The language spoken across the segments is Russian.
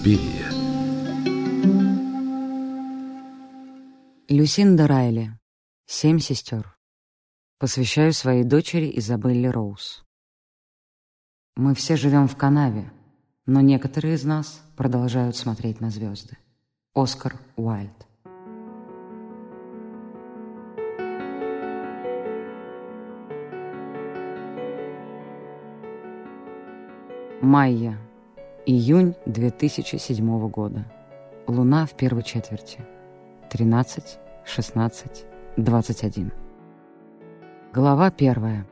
Суспирия. Люсинда Райли. Семь сестер. Посвящаю своей дочери Изабелле Роуз. Мы все живем в канаве, но некоторые из нас продолжают смотреть на звезды. Оскар Уайльд. Майя. Июнь 2007 года. Луна в первой четверти. 13, 16, 21. Глава первая.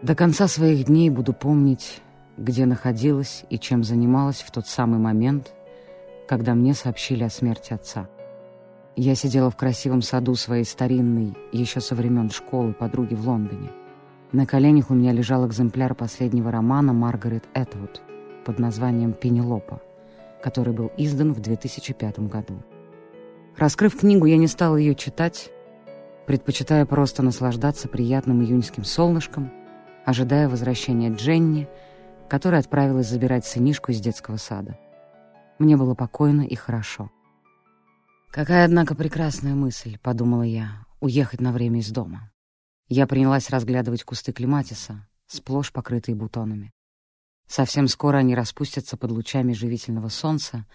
До конца своих дней буду помнить, где находилась и чем занималась в тот самый момент, когда мне сообщили о смерти отца. Я сидела в красивом саду своей старинной, еще со времен школы, подруги в Лондоне. На коленях у меня лежал экземпляр последнего романа Маргарет Этвуд под названием «Пенелопа», который был издан в 2005 году. Раскрыв книгу, я не стала ее читать, предпочитая просто наслаждаться приятным июньским солнышком, ожидая возвращения Дженни, которая отправилась забирать сынишку из детского сада. Мне было покойно и хорошо. «Какая, однако, прекрасная мысль», — подумала я, — «уехать на время из дома». Я принялась разглядывать кусты клематиса, сплошь покрытые бутонами. Совсем скоро они распустятся под лучами живительного солнца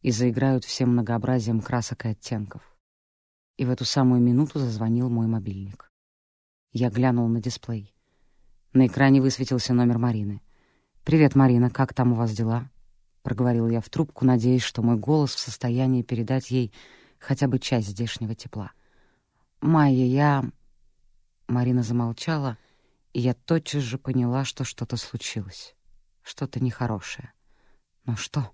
и заиграют всем многообразием красок и оттенков. И в эту самую минуту зазвонил мой мобильник. Я глянул на дисплей. На экране высветился номер Марины. «Привет, Марина, как там у вас дела?» Проговорил я в трубку, надеясь, что мой голос в состоянии передать ей хотя бы часть здешнего тепла. «Майя, я...» Марина замолчала, и я тотчас же поняла, что что-то случилось. Что-то нехорошее. Но что?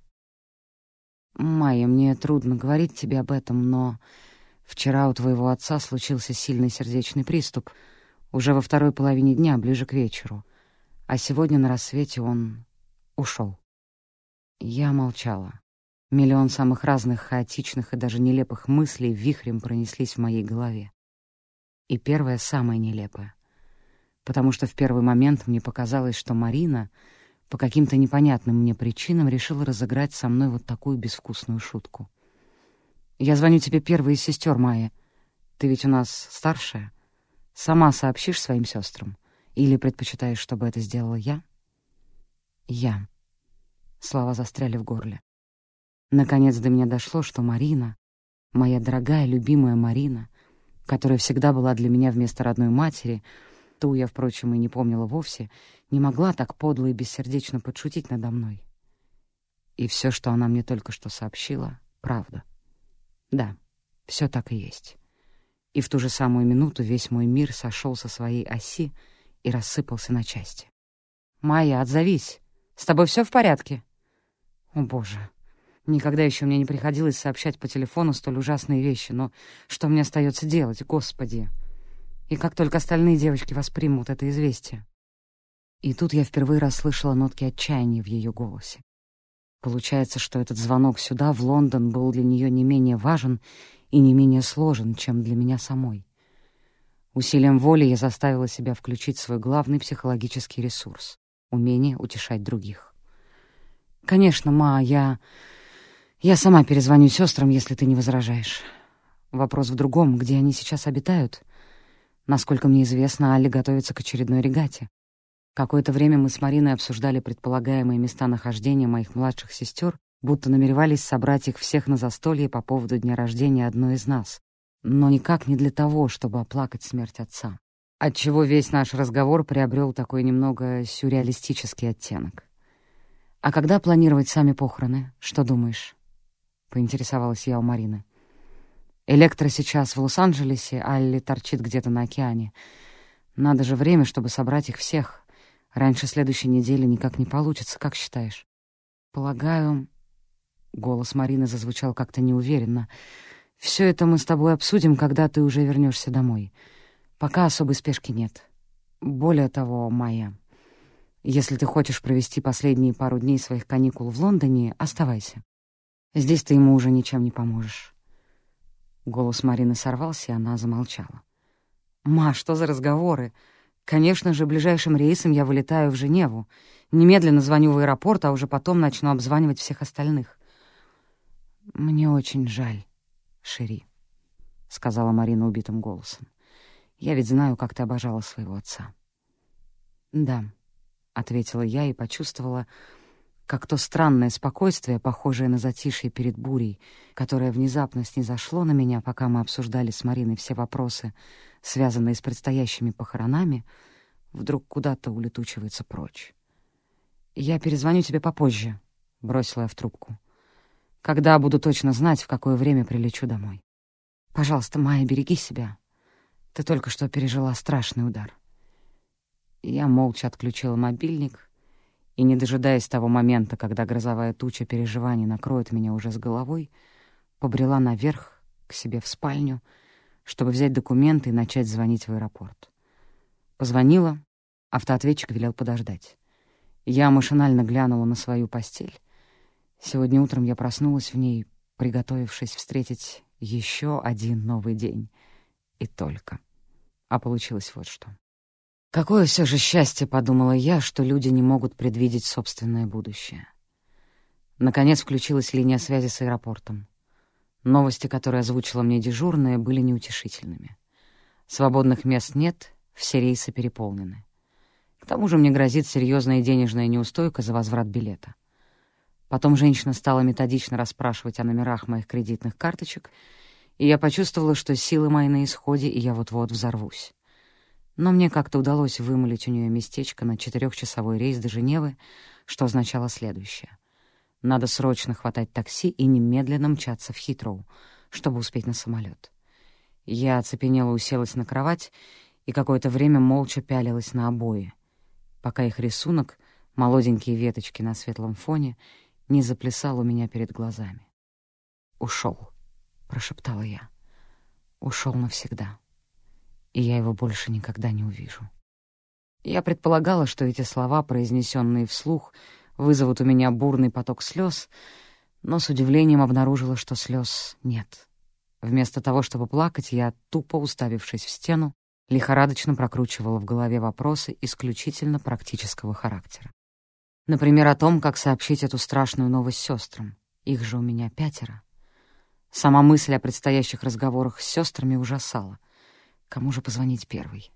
«Майя, мне трудно говорить тебе об этом, но вчера у твоего отца случился сильный сердечный приступ, уже во второй половине дня, ближе к вечеру, а сегодня на рассвете он ушел. Я молчала. Миллион самых разных хаотичных и даже нелепых мыслей вихрем пронеслись в моей голове. И первое самое нелепое. Потому что в первый момент мне показалось, что Марина по каким-то непонятным мне причинам решила разыграть со мной вот такую безвкусную шутку. «Я звоню тебе первой из сестер Майя. Ты ведь у нас старшая. Сама сообщишь своим сестрам? Или предпочитаешь, чтобы это сделала я?» «Я». Слова застряли в горле. Наконец до меня дошло, что Марина, моя дорогая, любимая Марина, которая всегда была для меня вместо родной матери, ту я, впрочем, и не помнила вовсе, не могла так подло и бессердечно подшутить надо мной. И все, что она мне только что сообщила, — правда. Да, все так и есть. И в ту же самую минуту весь мой мир сошел со своей оси и рассыпался на части. «Майя, отзовись! С тобой все в порядке?» «О, Боже!» Никогда еще мне не приходилось сообщать по телефону столь ужасные вещи, но что мне остается делать, Господи? И как только остальные девочки воспримут это известие? И тут я впервые расслышала нотки отчаяния в ее голосе. Получается, что этот звонок сюда, в Лондон, был для нее не менее важен и не менее сложен, чем для меня самой. Усилием воли я заставила себя включить свой главный психологический ресурс — умение утешать других. «Конечно, ма, я...» Я сама перезвоню сестрам, если ты не возражаешь. Вопрос в другом, где они сейчас обитают. Насколько мне известно, Алли готовится к очередной регате. Какое-то время мы с Мариной обсуждали предполагаемые места нахождения моих младших сестер, будто намеревались собрать их всех на застолье по поводу дня рождения одной из нас, но никак не для того, чтобы оплакать смерть отца. Отчего весь наш разговор приобрел такой немного сюрреалистический оттенок. «А когда планировать сами похороны? Что думаешь?» — поинтересовалась я у Марины. «Электро сейчас в Лос-Анджелесе, Алли торчит где-то на океане. Надо же время, чтобы собрать их всех. Раньше следующей недели никак не получится, как считаешь?» «Полагаю...» — голос Марины зазвучал как-то неуверенно. «Все это мы с тобой обсудим, когда ты уже вернешься домой. Пока особой спешки нет. Более того, Майя, если ты хочешь провести последние пару дней своих каникул в Лондоне, оставайся. Здесь ты ему уже ничем не поможешь». Голос Марины сорвался, и она замолчала. «Ма, что за разговоры? Конечно же, ближайшим рейсом я вылетаю в Женеву. Немедленно звоню в аэропорт, а уже потом начну обзванивать всех остальных. «Мне очень жаль, Шери», — сказала Марина убитым голосом. «Я ведь знаю, как ты обожала своего отца». «Да», — ответила я и почувствовала, как то странное спокойствие, похожее на затишье перед бурей, которое внезапно снизошло на меня, пока мы обсуждали с Мариной все вопросы, связанные с предстоящими похоронами, вдруг куда-то улетучивается прочь. «Я перезвоню тебе попозже», — бросила я в трубку. «Когда буду точно знать, в какое время прилечу домой. Пожалуйста, Майя, береги себя. Ты только что пережила страшный удар». Я молча отключила мобильник — и, не дожидаясь того момента, когда грозовая туча переживаний накроет меня уже с головой, побрела наверх, к себе в спальню, чтобы взять документы и начать звонить в аэропорт. Позвонила, автоответчик велел подождать. Я машинально глянула на свою постель. Сегодня утром я проснулась в ней, приготовившись встретить еще один новый день. И только. А получилось вот что. Какое все же счастье, подумала я, что люди не могут предвидеть собственное будущее. Наконец включилась линия связи с аэропортом. Новости, которые озвучила мне дежурная, были неутешительными. Свободных мест нет, все рейсы переполнены. К тому же мне грозит серьезная денежная неустойка за возврат билета. Потом женщина стала методично расспрашивать о номерах моих кредитных карточек, и я почувствовала, что силы мои на исходе, и я вот-вот взорвусь но мне как-то удалось вымолить у нее местечко на четырехчасовой рейс до Женевы, что означало следующее. Надо срочно хватать такси и немедленно мчаться в Хитроу, чтобы успеть на самолет. Я оцепенела уселась на кровать и какое-то время молча пялилась на обои, пока их рисунок, молоденькие веточки на светлом фоне, не заплясал у меня перед глазами. «Ушел», — прошептала я. «Ушел навсегда» и я его больше никогда не увижу. Я предполагала, что эти слова, произнесенные вслух, вызовут у меня бурный поток слез, но с удивлением обнаружила, что слез нет. Вместо того, чтобы плакать, я, тупо уставившись в стену, лихорадочно прокручивала в голове вопросы исключительно практического характера. Например, о том, как сообщить эту страшную новость сестрам. Их же у меня пятеро. Сама мысль о предстоящих разговорах с сестрами ужасала — Кому же позвонить первой?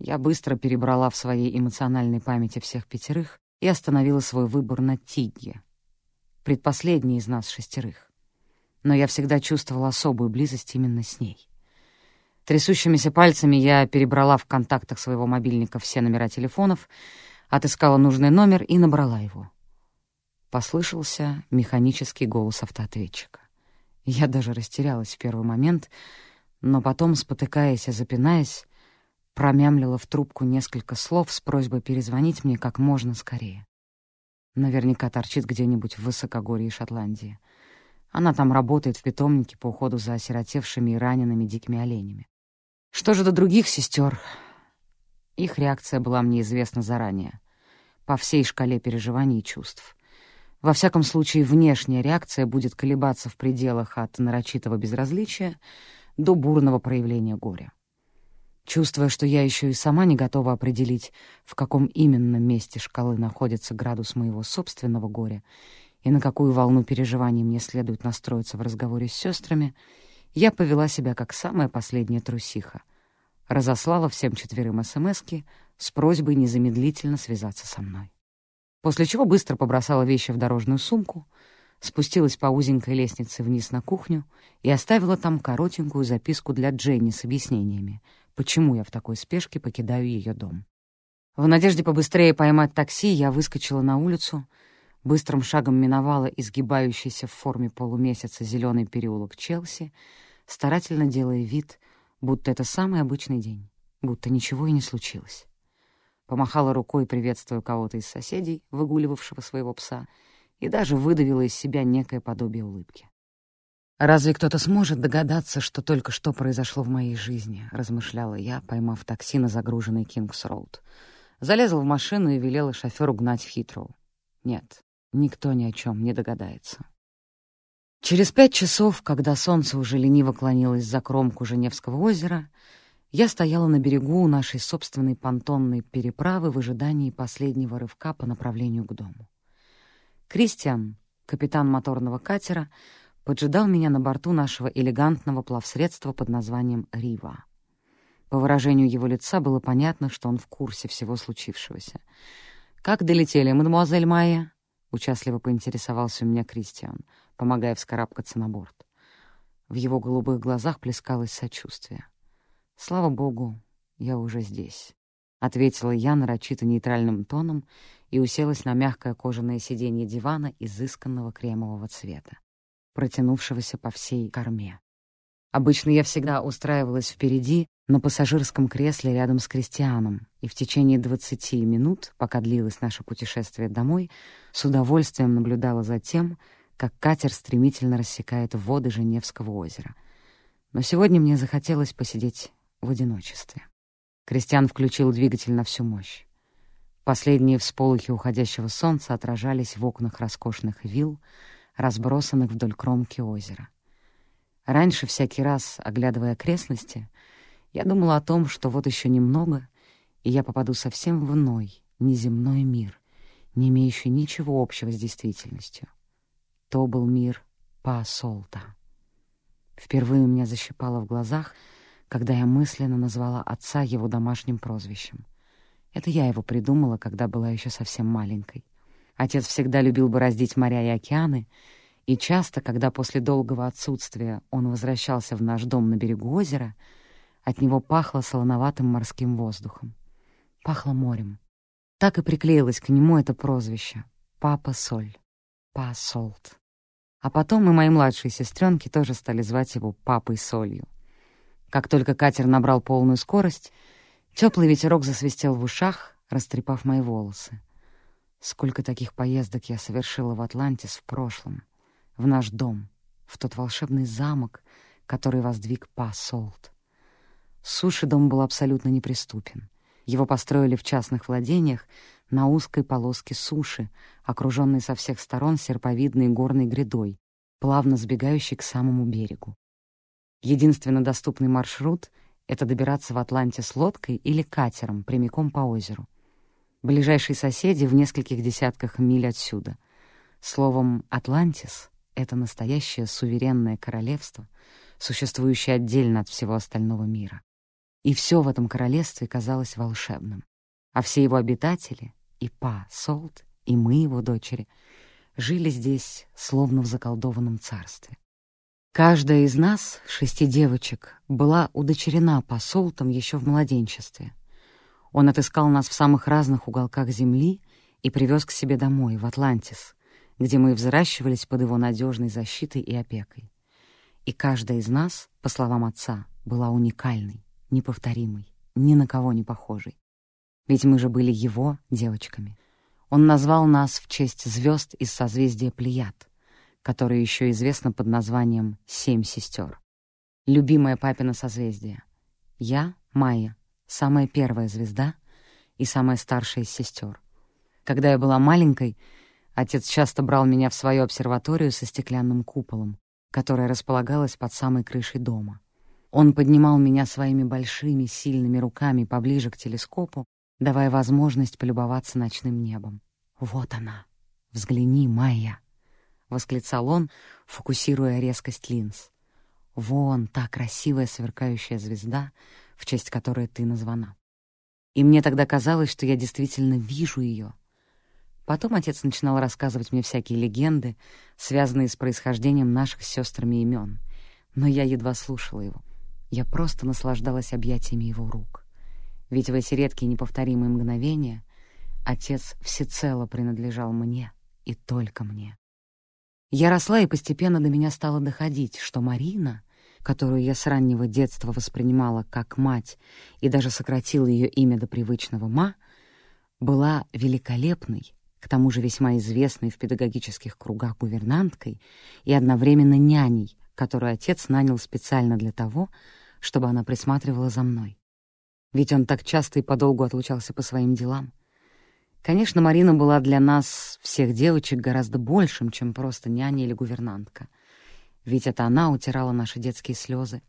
Я быстро перебрала в своей эмоциональной памяти всех пятерых и остановила свой выбор на Тигге, предпоследней из нас шестерых. Но я всегда чувствовала особую близость именно с ней. Трясущимися пальцами я перебрала в контактах своего мобильника все номера телефонов, отыскала нужный номер и набрала его. Послышался механический голос автоответчика. Я даже растерялась в первый момент — но потом, спотыкаясь и запинаясь, промямлила в трубку несколько слов с просьбой перезвонить мне как можно скорее. Наверняка торчит где-нибудь в высокогорье Шотландии. Она там работает в питомнике по уходу за осиротевшими и ранеными дикими оленями. Что же до других сестер? Их реакция была мне известна заранее, по всей шкале переживаний и чувств. Во всяком случае, внешняя реакция будет колебаться в пределах от нарочитого безразличия до бурного проявления горя. Чувствуя, что я еще и сама не готова определить, в каком именно месте шкалы находится градус моего собственного горя и на какую волну переживаний мне следует настроиться в разговоре с сестрами, я повела себя как самая последняя трусиха. Разослала всем четверым СМСки с просьбой незамедлительно связаться со мной. После чего быстро побросала вещи в дорожную сумку — спустилась по узенькой лестнице вниз на кухню и оставила там коротенькую записку для Дженни с объяснениями, почему я в такой спешке покидаю ее дом. В надежде побыстрее поймать такси я выскочила на улицу, быстрым шагом миновала изгибающийся в форме полумесяца зеленый переулок Челси, старательно делая вид, будто это самый обычный день, будто ничего и не случилось. Помахала рукой, приветствуя кого-то из соседей, выгуливавшего своего пса — и даже выдавила из себя некое подобие улыбки. «Разве кто-то сможет догадаться, что только что произошло в моей жизни?» — размышляла я, поймав такси на загруженный Кингс-Роуд. Залезла в машину и велела шоферу гнать в Хитроу. Нет, никто ни о чем не догадается. Через пять часов, когда солнце уже лениво клонилось за кромку Женевского озера, Я стояла на берегу нашей собственной понтонной переправы в ожидании последнего рывка по направлению к дому. Кристиан, капитан моторного катера, поджидал меня на борту нашего элегантного плавсредства под названием «Рива». По выражению его лица было понятно, что он в курсе всего случившегося. «Как долетели, мадемуазель Майя?» — участливо поинтересовался у меня Кристиан, помогая вскарабкаться на борт. В его голубых глазах плескалось сочувствие. «Слава богу, я уже здесь», — ответила я нарочито нейтральным тоном и уселась на мягкое кожаное сиденье дивана изысканного кремового цвета, протянувшегося по всей корме. Обычно я всегда устраивалась впереди, на пассажирском кресле рядом с Кристианом, и в течение 20 минут, пока длилось наше путешествие домой, с удовольствием наблюдала за тем, как катер стремительно рассекает воды Женевского озера. Но сегодня мне захотелось посидеть в одиночестве. Кристиан включил двигатель на всю мощь. Последние всполохи уходящего солнца отражались в окнах роскошных вилл, разбросанных вдоль кромки озера. Раньше, всякий раз, оглядывая окрестности, я думала о том, что вот еще немного, и я попаду совсем в иной, неземной мир, не имеющий ничего общего с действительностью. То был мир Паасолта. Впервые у меня защипало в глазах, когда я мысленно назвала отца его домашним прозвищем. Это я его придумала, когда была еще совсем маленькой. Отец всегда любил бороздить моря и океаны — и часто, когда после долгого отсутствия он возвращался в наш дом на берегу озера, от него пахло солоноватым морским воздухом. Пахло морем. Так и приклеилось к нему это прозвище — Папа Соль, Па Солт. А потом и мои младшие сестренки тоже стали звать его Папой Солью. Как только катер набрал полную скорость, теплый ветерок засвистел в ушах, растрепав мои волосы. Сколько таких поездок я совершила в Атлантис в прошлом — в наш дом, в тот волшебный замок, который воздвиг Па Солт. Суши дом был абсолютно неприступен. Его построили в частных владениях на узкой полоске суши, окруженной со всех сторон серповидной горной грядой, плавно сбегающей к самому берегу. Единственно доступный маршрут — это добираться в Атланте с лодкой или катером прямиком по озеру. Ближайшие соседи в нескольких десятках миль отсюда. Словом, Атлантис это настоящее суверенное королевство, существующее отдельно от всего остального мира. И все в этом королевстве казалось волшебным. А все его обитатели, и Па, Солт, и мы, его дочери, жили здесь, словно в заколдованном царстве. Каждая из нас, шести девочек, была удочерена Па Солтом еще в младенчестве. Он отыскал нас в самых разных уголках земли и привез к себе домой, в Атлантис, где мы взращивались под его надежной защитой и опекой. И каждая из нас, по словам отца, была уникальной, неповторимой, ни на кого не похожей. Ведь мы же были его девочками. Он назвал нас в честь звезд из созвездия Плеяд, которое еще известно под названием «Семь сестер». Любимое папино созвездие. Я — Майя, самая первая звезда и самая старшая из сестер. Когда я была маленькой, Отец часто брал меня в свою обсерваторию со стеклянным куполом, которая располагалась под самой крышей дома. Он поднимал меня своими большими, сильными руками поближе к телескопу, давая возможность полюбоваться ночным небом. «Вот она! Взгляни, Майя!» — восклицал он, фокусируя резкость линз. «Вон та красивая сверкающая звезда, в честь которой ты названа». И мне тогда казалось, что я действительно вижу ее — Потом отец начинал рассказывать мне всякие легенды, связанные с происхождением наших с сестрами имен. Но я едва слушала его. Я просто наслаждалась объятиями его рук. Ведь в эти редкие неповторимые мгновения отец всецело принадлежал мне и только мне. Я росла, и постепенно до меня стало доходить, что Марина, которую я с раннего детства воспринимала как мать и даже сократила ее имя до привычного «ма», была великолепной, к тому же весьма известной в педагогических кругах гувернанткой и одновременно няней, которую отец нанял специально для того, чтобы она присматривала за мной. Ведь он так часто и подолгу отлучался по своим делам. Конечно, Марина была для нас, всех девочек, гораздо большим, чем просто няня или гувернантка. Ведь это она утирала наши детские слезы,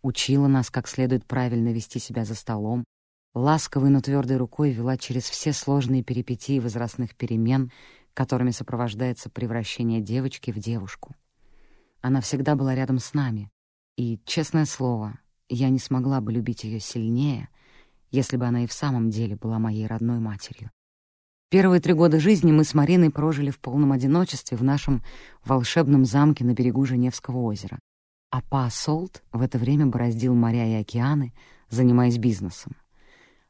учила нас, как следует правильно вести себя за столом, ласковой, но твердой рукой вела через все сложные перипетии возрастных перемен, которыми сопровождается превращение девочки в девушку. Она всегда была рядом с нами, и, честное слово, я не смогла бы любить ее сильнее, если бы она и в самом деле была моей родной матерью. Первые три года жизни мы с Мариной прожили в полном одиночестве в нашем волшебном замке на берегу Женевского озера. А Па Солт в это время бороздил моря и океаны, занимаясь бизнесом.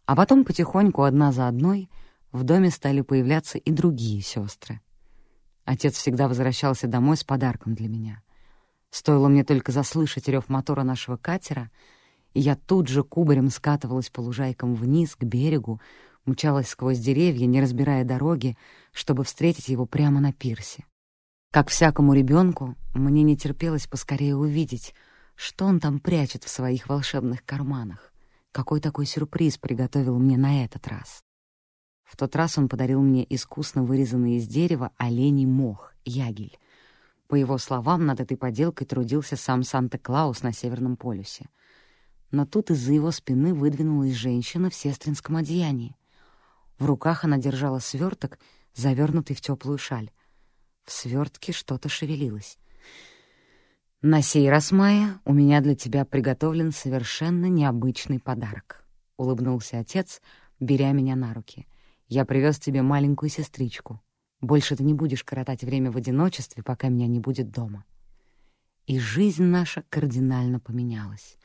А потом потихоньку, одна за одной, в доме стали появляться и другие сестры. Отец всегда возвращался домой с подарком для меня. Стоило мне только заслышать рев мотора нашего катера, и я тут же кубарем скатывалась по лужайкам вниз, к берегу, мчалась сквозь деревья, не разбирая дороги, чтобы встретить его прямо на пирсе. Как всякому ребенку, мне не терпелось поскорее увидеть, что он там прячет в своих волшебных карманах. Какой такой сюрприз приготовил мне на этот раз? В тот раз он подарил мне искусно вырезанный из дерева оленей мох, ягель. По его словам, над этой поделкой трудился сам Санта-Клаус на Северном полюсе. Но тут из-за его спины выдвинулась женщина в сестринском одеянии. В руках она держала сверток, завернутый в теплую шаль. В свертке что-то шевелилось. «На сей раз, Майя, у меня для тебя приготовлен совершенно необычный подарок», — улыбнулся отец, беря меня на руки. «Я привез тебе маленькую сестричку. Больше ты не будешь коротать время в одиночестве, пока меня не будет дома». И жизнь наша кардинально поменялась.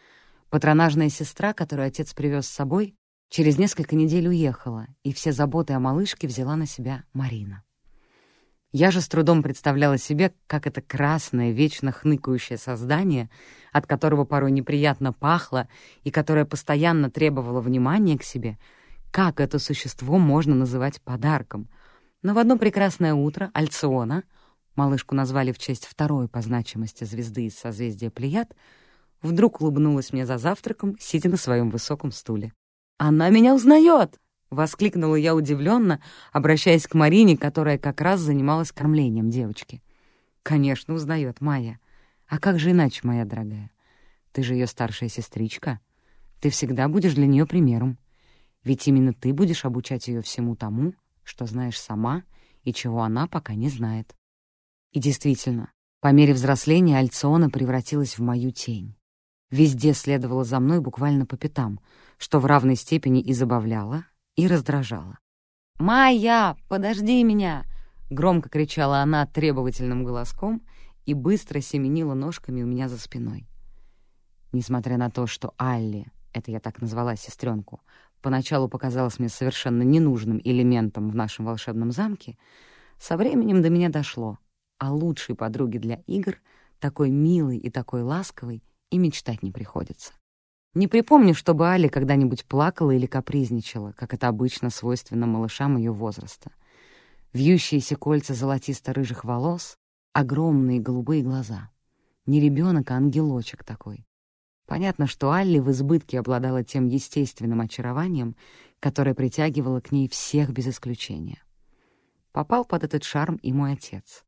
Патронажная сестра, которую отец привез с собой, через несколько недель уехала, и все заботы о малышке взяла на себя Марина. Я же с трудом представляла себе, как это красное, вечно хныкающее создание, от которого порой неприятно пахло и которое постоянно требовало внимания к себе, как это существо можно называть подарком. Но в одно прекрасное утро Альциона, малышку назвали в честь второй по значимости звезды из созвездия Плеяд, вдруг улыбнулась мне за завтраком, сидя на своем высоком стуле. «Она меня узнает!» — воскликнула я удивленно, обращаясь к Марине, которая как раз занималась кормлением девочки. «Конечно, узнает Майя. А как же иначе, моя дорогая? Ты же ее старшая сестричка. Ты всегда будешь для нее примером. Ведь именно ты будешь обучать ее всему тому, что знаешь сама и чего она пока не знает». И действительно, по мере взросления Альциона превратилась в мою тень. Везде следовала за мной буквально по пятам, что в равной степени и забавляло, и раздражала. «Майя, подожди меня!» — громко кричала она требовательным голоском и быстро семенила ножками у меня за спиной. Несмотря на то, что Алли, это я так назвала сестренку, поначалу показалась мне совершенно ненужным элементом в нашем волшебном замке, со временем до меня дошло, а лучшей подруге для игр, такой милой и такой ласковой, и мечтать не приходится. Не припомню, чтобы Али когда-нибудь плакала или капризничала, как это обычно свойственно малышам ее возраста. Вьющиеся кольца золотисто-рыжих волос, огромные голубые глаза. Не ребенок, а ангелочек такой. Понятно, что Алли в избытке обладала тем естественным очарованием, которое притягивало к ней всех без исключения. Попал под этот шарм и мой отец.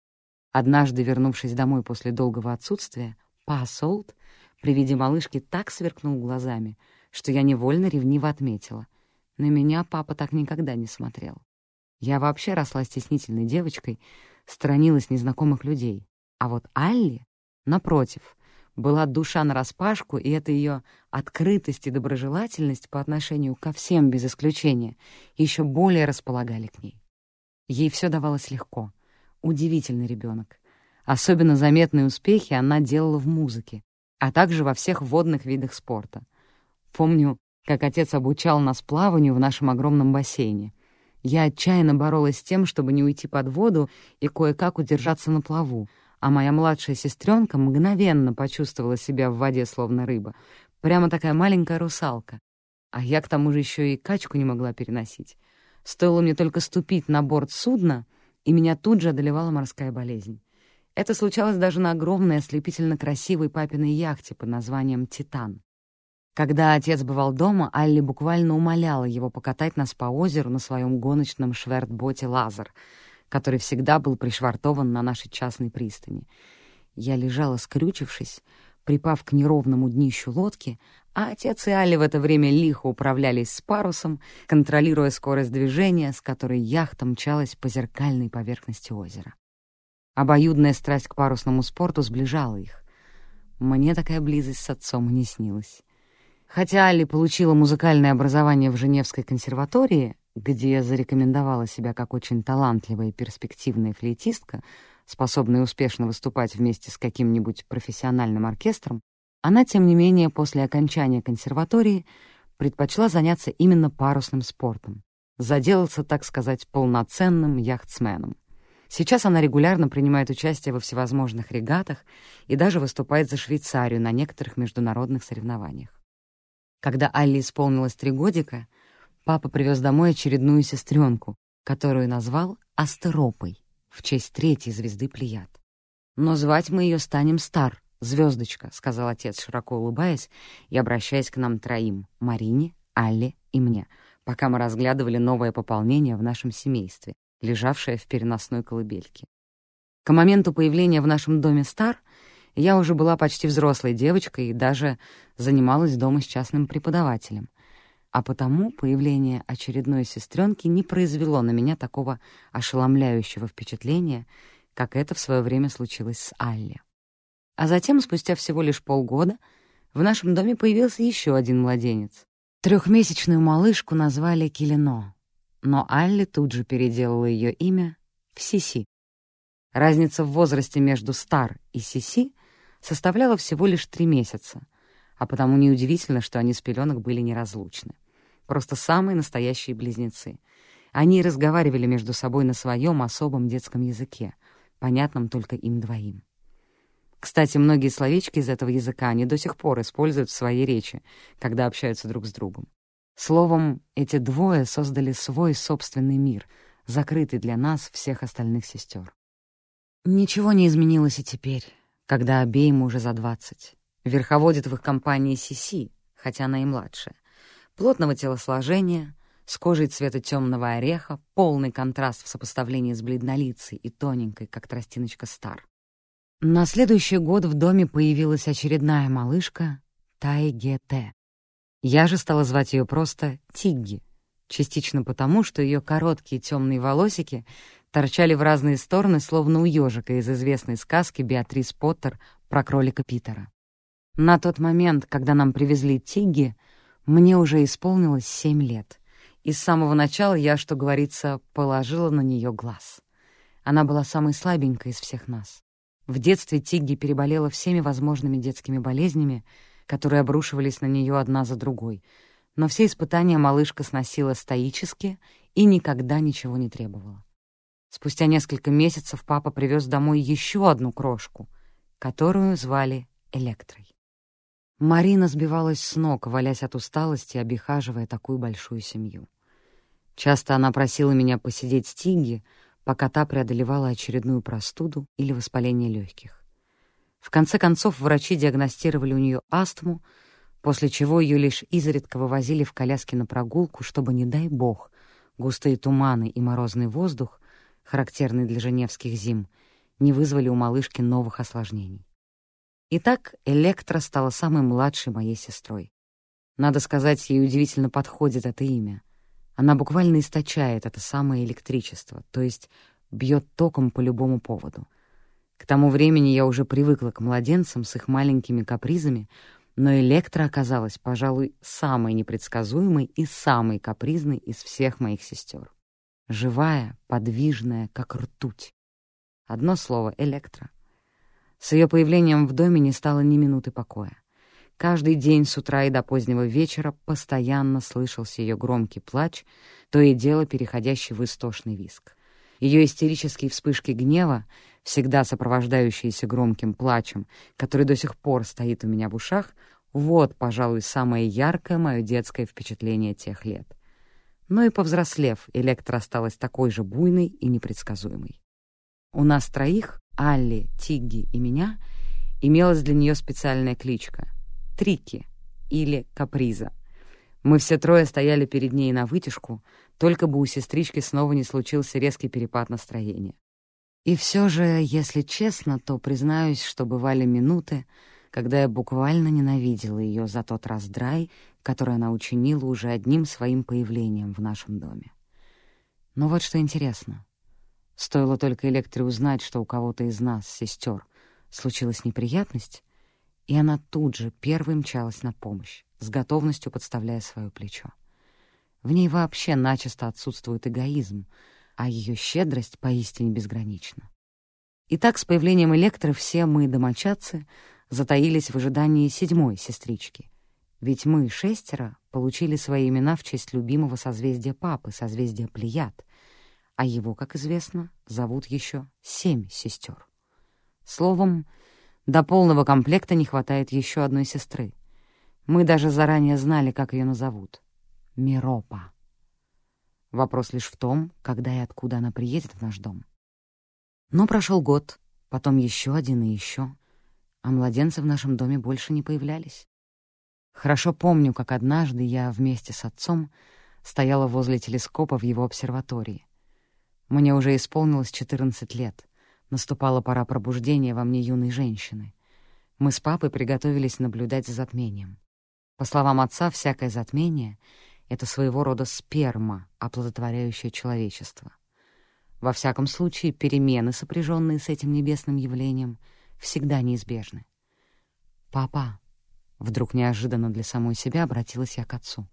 Однажды, вернувшись домой после долгого отсутствия, Па Солт при виде малышки так сверкнул глазами, что я невольно ревниво отметила. На меня папа так никогда не смотрел. Я вообще росла стеснительной девочкой, сторонилась незнакомых людей. А вот Алли, напротив, была душа нараспашку, и эта ее открытость и доброжелательность по отношению ко всем без исключения еще более располагали к ней. Ей все давалось легко. Удивительный ребенок. Особенно заметные успехи она делала в музыке, а также во всех водных видах спорта. Помню, как отец обучал нас плаванию в нашем огромном бассейне. Я отчаянно боролась с тем, чтобы не уйти под воду и кое-как удержаться на плаву, а моя младшая сестренка мгновенно почувствовала себя в воде, словно рыба. Прямо такая маленькая русалка. А я к тому же еще и качку не могла переносить. Стоило мне только ступить на борт судна, и меня тут же одолевала морская болезнь. Это случалось даже на огромной ослепительно красивой папиной яхте под названием «Титан». Когда отец бывал дома, Алли буквально умоляла его покатать нас по озеру на своем гоночном швертботе «Лазер», который всегда был пришвартован на нашей частной пристани. Я лежала, скрючившись, припав к неровному днищу лодки, а отец и Алли в это время лихо управлялись с парусом, контролируя скорость движения, с которой яхта мчалась по зеркальной поверхности озера. Обоюдная страсть к парусному спорту сближала их. Мне такая близость с отцом не снилась. Хотя Алли получила музыкальное образование в Женевской консерватории, где зарекомендовала себя как очень талантливая и перспективная флейтистка, способная успешно выступать вместе с каким-нибудь профессиональным оркестром, она, тем не менее, после окончания консерватории предпочла заняться именно парусным спортом, заделаться, так сказать, полноценным яхтсменом. Сейчас она регулярно принимает участие во всевозможных регатах и даже выступает за Швейцарию на некоторых международных соревнованиях. Когда Алле исполнилось три годика, папа привез домой очередную сестренку, которую назвал Астеропой в честь третьей звезды Плеяд. «Но звать мы ее станем Стар, звездочка», — сказал отец, широко улыбаясь и обращаясь к нам троим — Марине, Алле и мне, пока мы разглядывали новое пополнение в нашем семействе, лежавшее в переносной колыбельке. К моменту появления в нашем доме Стар я уже была почти взрослой девочкой и даже занималась дома с частным преподавателем. А потому появление очередной сестренки не произвело на меня такого ошеломляющего впечатления, как это в свое время случилось с Алли. А затем, спустя всего лишь полгода, в нашем доме появился еще один младенец. Трехмесячную малышку назвали Килино, но Алли тут же переделала ее имя в Сиси. Разница в возрасте между Стар и Сиси составляла всего лишь три месяца, а потому неудивительно, что они с пеленок были неразлучны. Просто самые настоящие близнецы. Они разговаривали между собой на своем особом детском языке, понятном только им двоим. Кстати, многие словечки из этого языка они до сих пор используют в своей речи, когда общаются друг с другом. Словом, эти двое создали свой собственный мир, закрытый для нас, всех остальных сестер. Ничего не изменилось и теперь когда обеим уже за двадцать. Верховодит в их компании Сиси, хотя она и младшая. Плотного телосложения, с кожей цвета темного ореха, полный контраст в сопоставлении с бледнолицей и тоненькой, как тростиночка Стар. На следующий год в доме появилась очередная малышка Тайгете. Я же стала звать ее просто Тигги, частично потому, что ее короткие темные волосики торчали в разные стороны, словно у ежика из известной сказки Беатрис Поттер про кролика Питера. На тот момент, когда нам привезли Тигги, мне уже исполнилось семь лет, и с самого начала я, что говорится, положила на нее глаз. Она была самой слабенькой из всех нас. В детстве Тигги переболела всеми возможными детскими болезнями, которые обрушивались на нее одна за другой, но все испытания малышка сносила стоически и никогда ничего не требовала. Спустя несколько месяцев папа привез домой еще одну крошку, которую звали Электрой. Марина сбивалась с ног, валясь от усталости, обихаживая такую большую семью. Часто она просила меня посидеть с Тинги, пока та преодолевала очередную простуду или воспаление легких. В конце концов, врачи диагностировали у нее астму, после чего ее лишь изредка вывозили в коляске на прогулку, чтобы, не дай бог, густые туманы и морозный воздух характерный для женевских зим, не вызвали у малышки новых осложнений. Итак, Электра стала самой младшей моей сестрой. Надо сказать, ей удивительно подходит это имя. Она буквально источает это самое электричество, то есть бьет током по любому поводу. К тому времени я уже привыкла к младенцам с их маленькими капризами, но Электра оказалась, пожалуй, самой непредсказуемой и самой капризной из всех моих сестер живая, подвижная, как ртуть. Одно слово — электро. С ее появлением в доме не стало ни минуты покоя. Каждый день с утра и до позднего вечера постоянно слышался ее громкий плач, то и дело переходящий в истошный виск. Ее истерические вспышки гнева, всегда сопровождающиеся громким плачем, который до сих пор стоит у меня в ушах, вот, пожалуй, самое яркое мое детское впечатление тех лет. Но и повзрослев, Электра осталась такой же буйной и непредсказуемой. У нас троих, Алли, Тигги и меня, имелась для нее специальная кличка — Трики или Каприза. Мы все трое стояли перед ней на вытяжку, только бы у сестрички снова не случился резкий перепад настроения. И все же, если честно, то признаюсь, что бывали минуты, когда я буквально ненавидела ее за тот раздрай, который она учинила уже одним своим появлением в нашем доме. Но вот что интересно. Стоило только Электре узнать, что у кого-то из нас, сестер, случилась неприятность, и она тут же первой мчалась на помощь, с готовностью подставляя свое плечо. В ней вообще начисто отсутствует эгоизм, а ее щедрость поистине безгранична. Итак, с появлением Электры все мы, домочадцы, затаились в ожидании седьмой сестрички. Ведь мы, шестеро, получили свои имена в честь любимого созвездия папы, созвездия Плеяд, а его, как известно, зовут еще семь сестер. Словом, до полного комплекта не хватает еще одной сестры. Мы даже заранее знали, как ее назовут. Миропа. Вопрос лишь в том, когда и откуда она приедет в наш дом. Но прошел год, потом еще один и еще, а младенцы в нашем доме больше не появлялись. Хорошо помню, как однажды я вместе с отцом стояла возле телескопа в его обсерватории. Мне уже исполнилось 14 лет. Наступала пора пробуждения во мне юной женщины. Мы с папой приготовились наблюдать за затмением. По словам отца, всякое затмение — это своего рода сперма, оплодотворяющая человечество. Во всяком случае, перемены, сопряженные с этим небесным явлением, всегда неизбежны. «Папа», — вдруг неожиданно для самой себя обратилась я к отцу,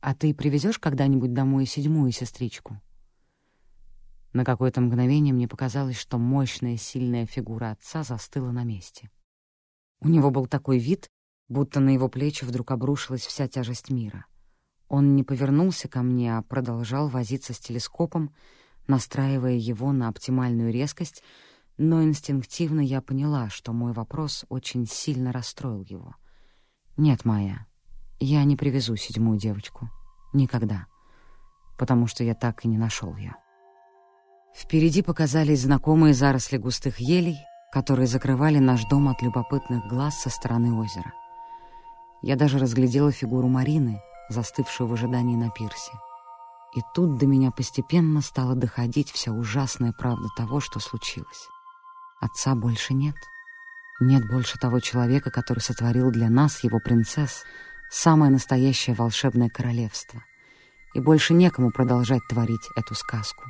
«а ты привезешь когда-нибудь домой седьмую сестричку?» На какое-то мгновение мне показалось, что мощная, сильная фигура отца застыла на месте. У него был такой вид, будто на его плечи вдруг обрушилась вся тяжесть мира. Он не повернулся ко мне, а продолжал возиться с телескопом, настраивая его на оптимальную резкость, но инстинктивно я поняла, что мой вопрос очень сильно расстроил его. «Нет, Майя, я не привезу седьмую девочку. Никогда. Потому что я так и не нашел ее». Впереди показались знакомые заросли густых елей, которые закрывали наш дом от любопытных глаз со стороны озера. Я даже разглядела фигуру Марины, застывшую в ожидании на пирсе. И тут до меня постепенно стала доходить вся ужасная правда того, что случилось. Отца больше нет. Нет больше того человека, который сотворил для нас, его принцесс, самое настоящее волшебное королевство. И больше некому продолжать творить эту сказку.